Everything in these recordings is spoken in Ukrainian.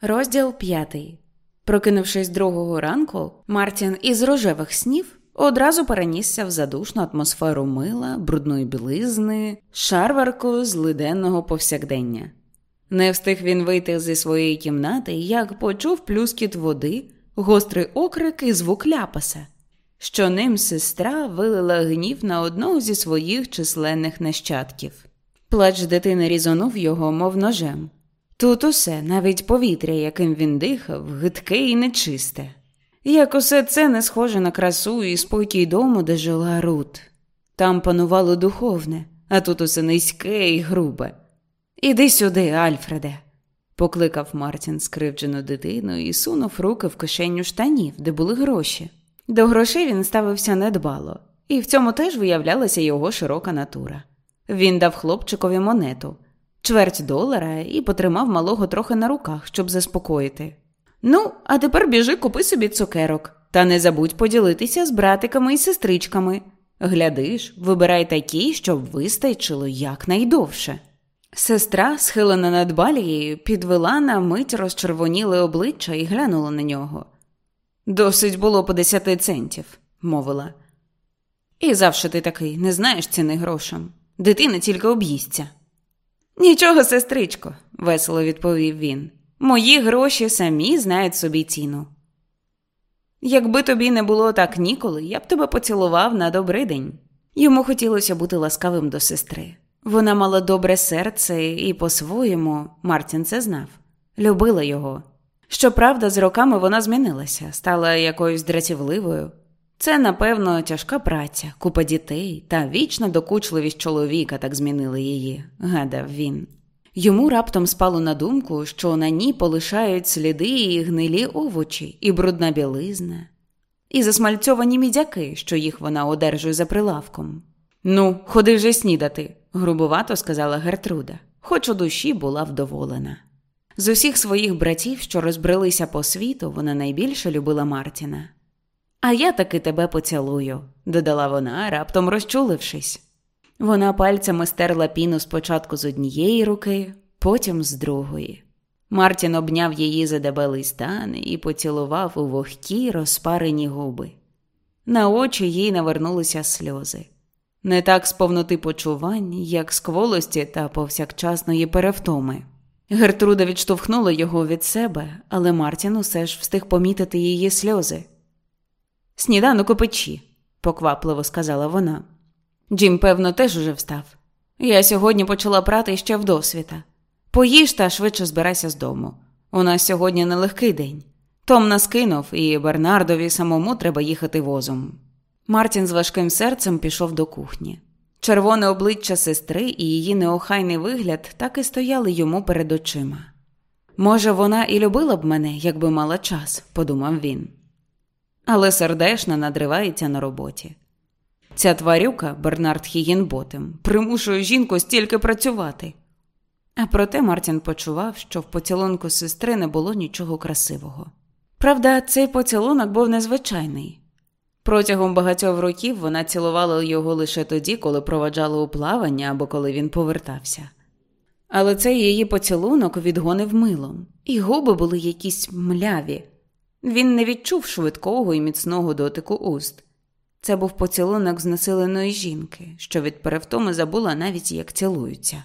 Розділ п'ятий. Прокинувшись другого ранку, Мартін із рожевих снів одразу перенісся в задушну атмосферу мила, брудної білизни, шарварку злиденного повсякдення. Не встиг він вийти зі своєї кімнати, як почув плюскіт води, гострий окрик і звук ляпаса, що ним сестра вилила гнів на одного зі своїх численних нащадків. Плач дитини різонув його, мов ножем. Тут усе, навіть повітря, яким він дихав, гидке і нечисте. Як усе це не схоже на красу і спокій дому, де жила Рут. Там панувало духовне, а тут усе низьке і грубе. Іди сюди, Альфреде, покликав Мартін скривджену дитину і сунув руки в кишеню штанів, де були гроші. До грошей він ставився недбало, і в цьому теж виявлялася його широка натура. Він дав хлопчикові монету, чверть долара і потримав малого трохи на руках, щоб заспокоїти. Ну, а тепер біжи, купи собі цукерок, та не забудь поділитися з братиками і сестричками. Глядиш, вибирай такі, щоб вистачило якнайдовше. Сестра, схилена над балією, підвела на мить розчервоніле обличчя і глянула на нього. Досить було по десяти центів, мовила. І завше ти такий, не знаєш ціни грошам. Дитина тільки об'їсться. Нічого, сестричко, весело відповів він. Мої гроші самі знають собі ціну. Якби тобі не було так ніколи, я б тебе поцілував на добрий день. Йому хотілося бути ласкавим до сестри. Вона мала добре серце і, по-своєму, Мартін це знав, любила його. Щоправда, з роками вона змінилася, стала якоюсь дратівливою. Це, напевно, тяжка праця, купа дітей та вічна докучливість чоловіка так змінили її, гадав він. Йому раптом спало на думку, що на ній полишають сліди і гнилі овочі, і брудна білизна, і засмальцьовані мідяки, що їх вона одержує за прилавком. Ну, ходи вже снідати, грубувато сказала Гертруда, хоч у душі була вдоволена. З усіх своїх братів, що розбрелися по світу, вона найбільше любила Мартіна. А я таки тебе поцілую, додала вона, раптом розчулившись. Вона пальцями стерла піну спочатку з однієї руки, потім з другої. Мартін обняв її за дебелий стан і поцілував у вогкі розпарені губи. На очі їй навернулися сльози. Не так з повноти почувань, як з кволості та повсякчасної перевтоми. Гертруда відштовхнула його від себе, але Мартін усе ж встиг помітити її сльози. Сніданок у печі, поквапливо сказала вона. Джим, певно, теж уже встав. Я сьогодні почала прати ще вдосвіта. Поїж та швидше збирайся з дому. У нас сьогодні нелегкий день. Том нас кинув, і Бернардові самому треба їхати возом. Мартін з важким серцем пішов до кухні. Червоне обличчя сестри і її неохайний вигляд так і стояли йому перед очима. Може, вона і любила б мене, якби мала час, подумав він. Але сердешна надривається на роботі. Ця тварюка, Бернард Хігінботем, примушує жінку стільки працювати. А проте Мартін почував, що в поцілунку сестри не було нічого красивого. Правда, цей поцілунок був незвичайний. Протягом багатьох років вона цілувала його лише тоді, коли проваджала у плавання або коли він повертався. Але цей її поцілунок відгонив милом, і губи були якісь мляві. Він не відчув швидкого і міцного дотику уст. Це був поцілунок знесиленої жінки, що від перевтоми забула навіть як цілуються.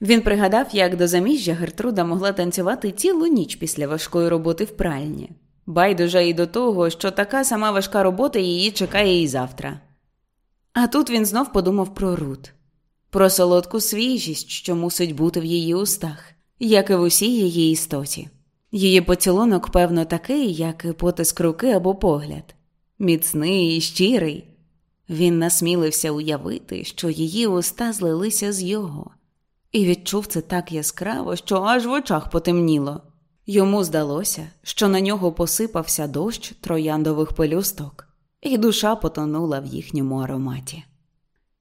Він пригадав, як до заміжжя Гертруда могла танцювати цілу ніч після важкої роботи в пральні. Байдуже і до того, що така сама важка робота її чекає і завтра. А тут він знов подумав про Рут, про солодку свіжість, що мусить бути в її устах, як і в усій її істоті. Її поцілунок, певно, такий, як і потиск руки або погляд, міцний і щирий. Він насмілився уявити, що її уста злилися з його, і відчув це так яскраво, що аж в очах потемніло. Йому здалося, що на нього посипався дощ трояндових пелюсток, і душа потонула в їхньому ароматі.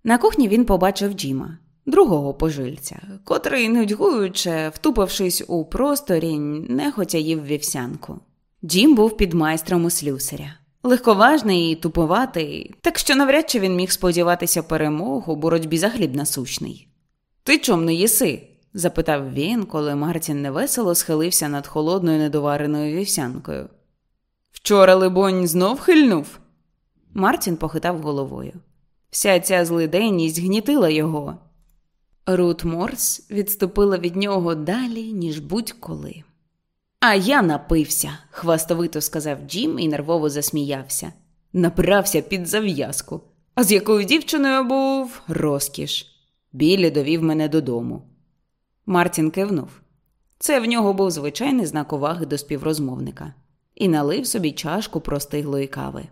На кухні він побачив Джима, другого пожильця, котрий, нудьгуючи, втупившись у просторінь, нехотя їв вівсянку. Джим був під майстром у слюсаря. Легковажний і туповатий, так що навряд чи він міг сподіватися перемог у боротьбі за хліб насущний. Ти чом не їси? запитав він, коли Мартін невесело схилився над холодною недовареною вівсянкою. Вчора, либонь, знов хильнув? Мартін похитав головою. Вся ця злиденність гнітила його. Рут Морс відступила від нього далі, ніж будь-коли. А я напився, хвастовито сказав Джим і нервово засміявся. Направся під зав'язку. А з якою дівчиною був розкіш. Білі довів мене додому. Мартін кивнув. Це в нього був звичайний знак уваги до співрозмовника і налив собі чашку простиглої кави.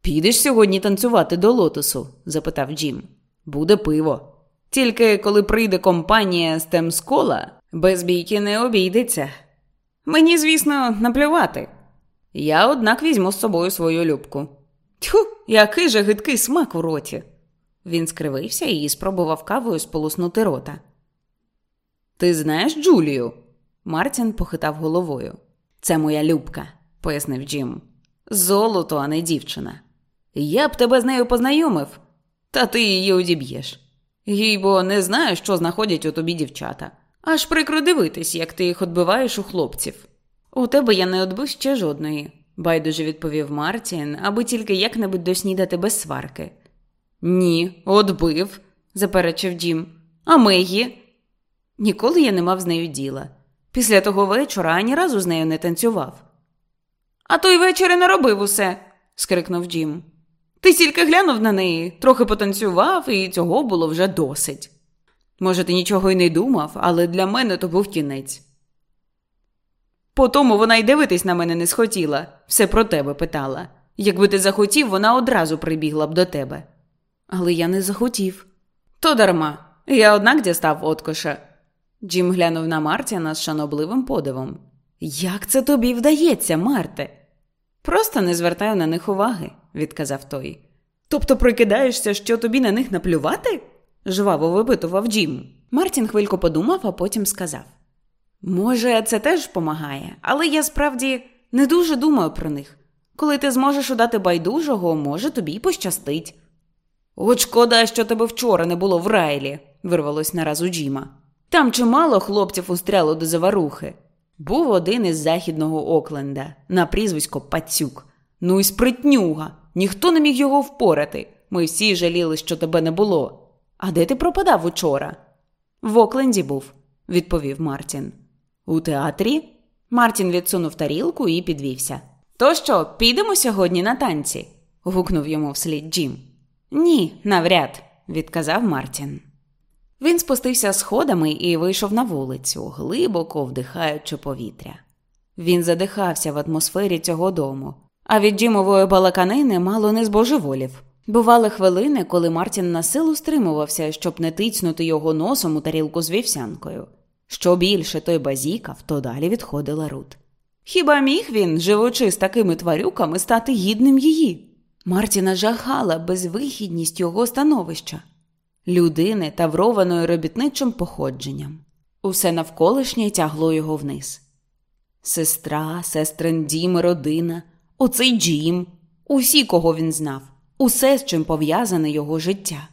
Підеш сьогодні танцювати до лотосу? запитав Джим. Буде пиво. Тільки коли прийде компанія з Темскола, без бійки не обійдеться. Мені, звісно, наплювати. Я, однак, візьму з собою свою любку. Тьху, який же гидкий смак у роті. Він скривився і спробував кавою сполоснути рота. Ти знаєш Джулію? Мартін похитав головою. Це моя любка, пояснив Джим. Золото, а не дівчина. Я б тебе з нею познайомив, та ти її одіб'єш. Їй бо не знаю, що знаходять у тобі дівчата. Аж прикро дивитись, як ти їх відбиваєш у хлопців. У тебе я не відбив ще жодної, байдуже відповів Мартін, аби тільки як-небудь доснідати без сварки. Ні, отбив, заперечив Дім. А Мегі? Ніколи я не мав з нею діла. Після того вечора ані разу з нею не танцював. А той вечір і не робив усе, скрикнув Дім. Ти тільки глянув на неї, трохи потанцював, і цього було вже досить. Може, ти нічого й не думав, але для мене то був кінець. По тому вона й дивитись на мене не схотіла, все про тебе питала. Якби ти захотів, вона одразу прибігла б до тебе. Але я не захотів. То дарма, я однак дістав откоша. Джим глянув на Мартіна з шанобливим подивом. Як це тобі вдається, Марте? Просто не звертаю на них уваги, відказав той. Тобто прикидаєшся, що тобі на них наплювати? жваво випитував Джим. Мартін хвильку подумав, а потім сказав: Може, це теж помагає, але я справді не дуже думаю про них. Коли ти зможеш удати байдужого, може, тобі й пощастить. От шкода, що тебе вчора не було в райлі, вирвалось нараз у. Там чимало хлопців устряло до заварухи. Був один із західного Окленда на прізвисько Пацюк. Ну і спритнюга. Ніхто не міг його впорати. Ми всі жаліли, що тебе не було. А де ти пропадав учора? В Окленді був, відповів Мартін. У театрі? Мартін відсунув тарілку і підвівся. То що, підемо сьогодні на танці? гукнув йому вслід Джим. Ні, навряд, відказав Мартін. Він спустився сходами і вийшов на вулицю, глибоко вдихаючи повітря. Він задихався в атмосфері цього дому, а від Джимової балаканини мало не збожеволів. Бували хвилини, коли Мартін на силу стримувався, щоб не тицнути його носом у тарілку з вівсянкою. Що більше той базікав, то далі відходила Рут. Хіба міг він, живучи з такими тварюками, стати гідним її? Мартіна жахала безвихідність його становища, людини, таврованої робітничим походженням. Усе навколишнє тягло його вниз. Сестра, сестрин дім, родина, оцей Джім, усі, кого він знав усе, з чим пов'язане його життя.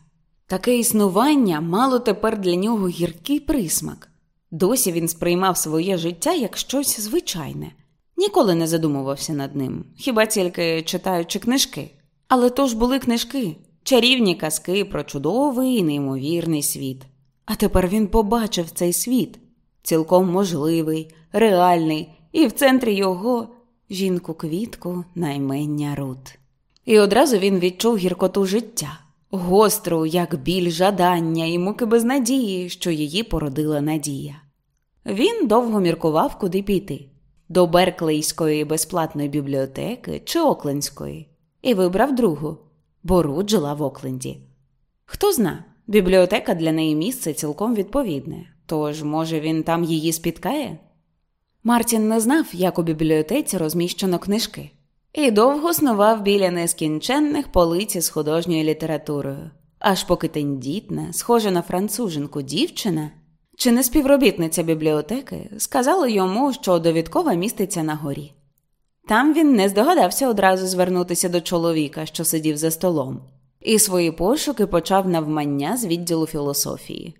Таке існування мало тепер для нього гіркий присмак. Досі він сприймав своє життя як щось звичайне, ніколи не задумувався над ним, хіба тільки читаючи книжки. Але то ж були книжки, чарівні казки про чудовий і неймовірний світ. А тепер він побачив цей світ, цілком можливий, реальний, і в центрі його жінку квітку наймення Рут. І одразу він відчув гіркоту життя, гостру, як біль жадання і муки безнадії, що її породила надія. Він довго міркував, куди піти до Берклейської безплатної бібліотеки чи Оклендської, і вибрав другу, бо Рут жила в Окленді. Хто зна, бібліотека для неї місце цілком відповідне, тож, може, він там її спіткає? Мартін не знав, як у бібліотеці розміщено книжки, і довго снував біля нескінченних полиці з художньою літературою, аж поки тендітна, схожа на француженку дівчина чи не співробітниця бібліотеки сказала йому, що довідкова міститься на горі. Там він не здогадався одразу звернутися до чоловіка, що сидів за столом, і свої пошуки почав навмання з відділу філософії.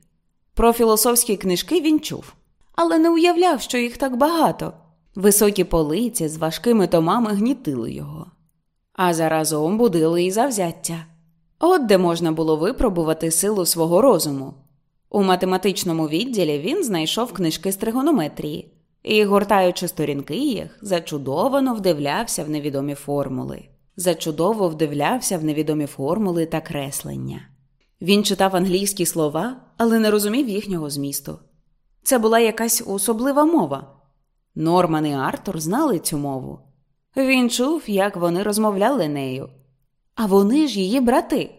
Про філософські книжки він чув, але не уявляв, що їх так багато. Високі полиці з важкими томами гнітили його, а заразом будили і завзяття. От де можна було випробувати силу свого розуму. У математичному відділі він знайшов книжки з тригонометрії і, гортаючи сторінки їх, зачудовано вдивлявся в невідомі формули, зачудово вдивлявся в невідомі формули та креслення. Він читав англійські слова, але не розумів їхнього змісту. Це була якась особлива мова. Норман і Артур знали цю мову. Він чув, як вони розмовляли нею. А вони ж її брати.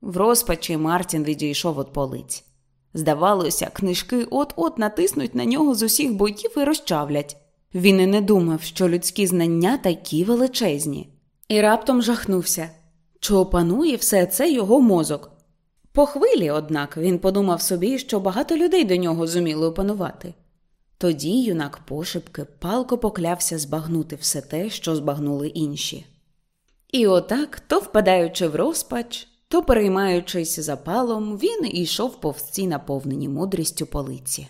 В розпачі Мартін відійшов від полиць. Здавалося, книжки от-от натиснуть на нього з усіх боків і розчавлять. Він і не думав, що людські знання такі величезні, і раптом жахнувся, чи опанує все це його мозок. По хвилі, однак, він подумав собі, що багато людей до нього зуміли опанувати. Тоді юнак пошепки палко поклявся збагнути все те, що збагнули інші. І отак, то впадаючи в розпач, то, переймаючись запалом, він ішов повсці наповнені мудрістю полиці.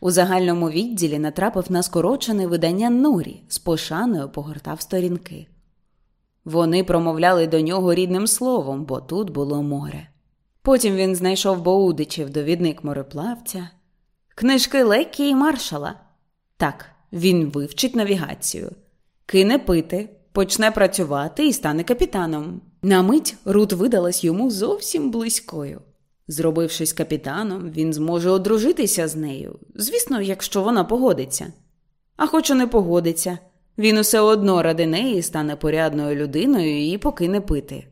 У загальному відділі натрапив на скорочене видання Нурі, з пошаною погортав сторінки. Вони промовляли до нього рідним словом, бо тут було море. Потім він знайшов Боудичів довідник мореплавця, книжки Леккі і маршала. Так, він вивчить навігацію, кине пити, почне працювати і стане капітаном. На мить Рут видалась йому зовсім близькою. Зробившись капітаном, він зможе одружитися з нею, звісно, якщо вона погодиться. А хоч і не погодиться, він усе одно ради неї стане порядною людиною і покине пити.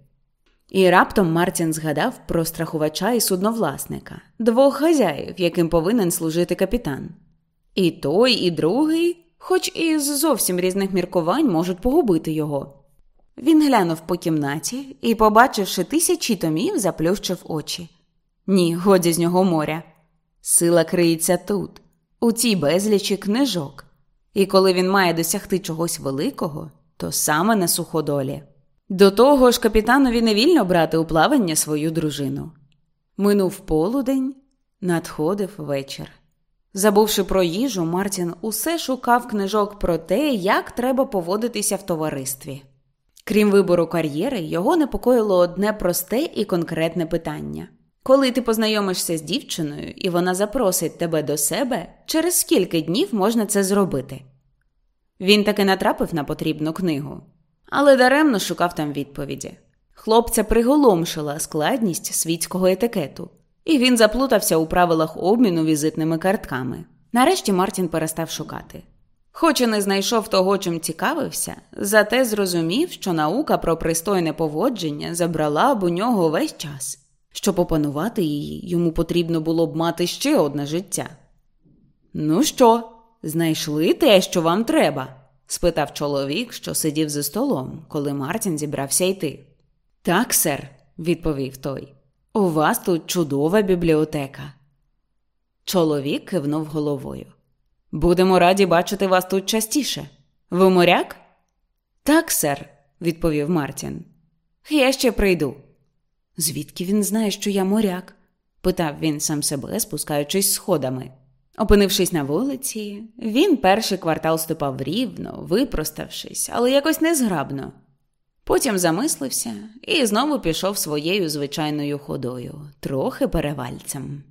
І раптом Мартін згадав про страхувача і судновласника, двох хазяїв, яким повинен служити капітан. І той, і другий, хоч і з зовсім різних міркувань, можуть погубити його. Він глянув по кімнаті і, побачивши тисячі томів, заплющив очі. Ні, годі з нього моря. Сила криється тут, у цій безлічі книжок, і коли він має досягти чогось великого, то саме на суходолі. До того ж, капітанові не вільно брати у плавання свою дружину. Минув полудень, надходив вечір. Забувши про їжу, Мартін усе шукав книжок про те, як треба поводитися в товаристві. Крім вибору кар'єри, його непокоїло одне просте і конкретне питання. Коли ти познайомишся з дівчиною і вона запросить тебе до себе, через скільки днів можна це зробити? Він таки натрапив на потрібну книгу, але даремно шукав там відповіді. Хлопця приголомшила складність світського етикету, і він заплутався у правилах обміну візитними картками. Нарешті Мартін перестав шукати. Хоч і не знайшов того, чим цікавився, зате зрозумів, що наука про пристойне поводження забрала б у нього весь час. Щоб опанувати її, йому потрібно було б мати ще одне життя. Ну що, знайшли те, що вам треба? Спитав чоловік, що сидів за столом, коли Мартін зібрався йти. Так, сер, відповів той. У вас тут чудова бібліотека. Чоловік кивнув головою. Будемо раді бачити вас тут частіше. Ви моряк? Так, сер, відповів Мартін. Я ще прийду. Звідки він знає, що я моряк? питав він сам себе, спускаючись сходами. Опинившись на вулиці, він перший квартал ступав рівно, випроставшись, але якось незграбно. Потім замислився і знову пішов своєю звичайною ходою, трохи перевальцем.